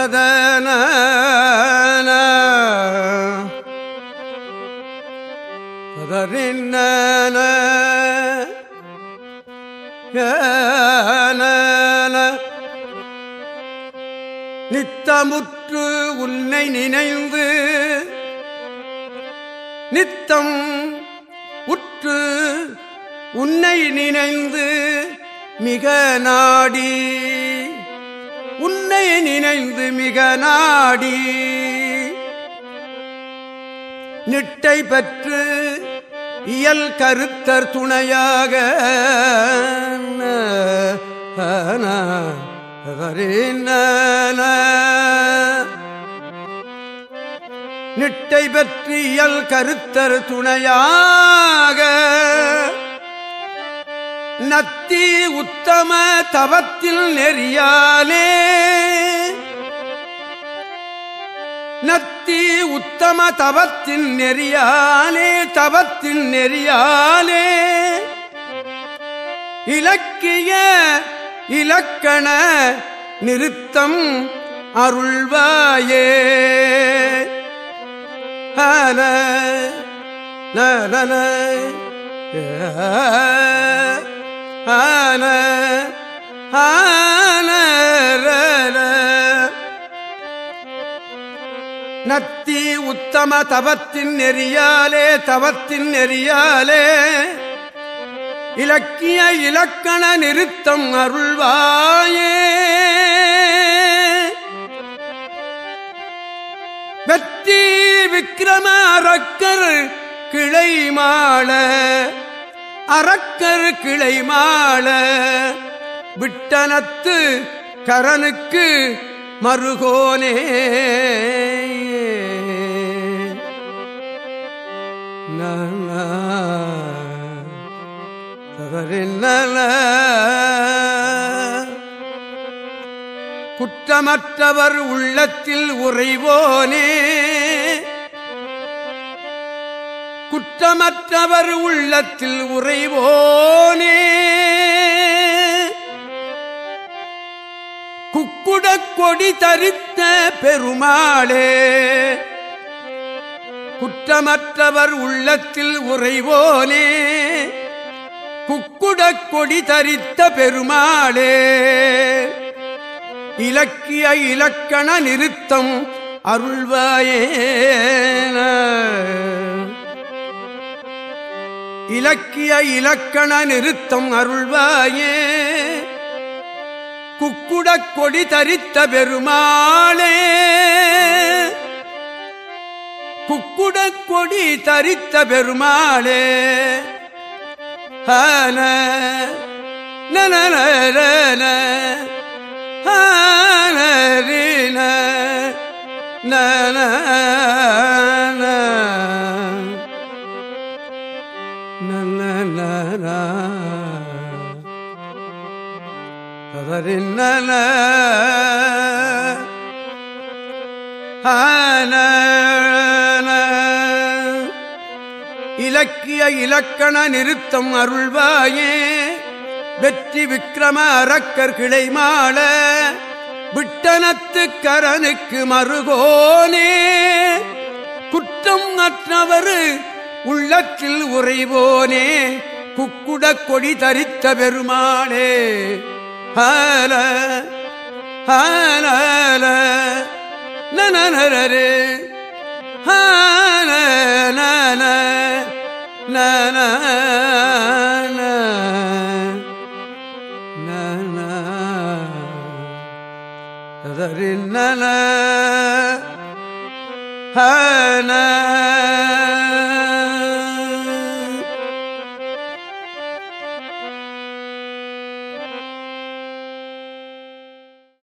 ததன நித்தமுற்று உன்னை நினைந்து நித்தம் உற்று உன்னை நினைந்து மிக நாடி உன்னை நினைந்து மிக நாடி. நிட்டை பெற்று இயல் கருத்தர் துணையாக நிட்டை பெற்று இயல் கருத்தர் துணையாக நத்தி உத்தம தவத்தில் நெறியாலே நத்தி உத்தம தவத்தின் நெறியாலே தவத்தின் நெறியாலே. இலக்கிய இலக்கண நிறுத்தம் அருள்வாயே. ஹன நன ஆன ஆன நத்தி உத்தம தவத்தின் நெறியாலே தவத்தின் நெறியாலே. இலக்கிய இலக்கண நிறுத்தம் அருள்வாயே. வெற்றி விக்கிரம அரக்கர் கிளை மாள அரக்கர் கிளை மாள. விட்டனத்து கரனுக்கு மருகோனே குற்றமற்றவர் உள்ளத்தில் உறைவோனே. குற்றமற்றவர் உள்ளத்தில் உறைவோனே. குக்குடக் கொடி தரித்த பெருமாளே. குற்றமற்றவர் உள்ளத்தில் உறைவோனே குக்குடக் கொடி தரித்த பெருமாளே. இலக்கிய இலக்கண நிறுத்தம் அருள்வாயே இலக்கிய இலக்கண நிறுத்தம் அருள்வாயே குக்குடக் கொடி தரித்த பெருமாளே. குக்குடக் கொடி தரித்த பெருமாளே. ஹன நன ஹனரின இலக்கிய இலக்கண நிறுத்தம் அருள்வாயே வெற்றி விக்கிரம அரக்கர் கிளை மாள விட்டனத்து கரனுக்கு மறுகோனே குற்றம் அற்றவரு உள்ளத்தில் உறைவோனே குக்குட கொடி தரித்த பெருமானே ஹால ஹால நனரே நன நன ஹன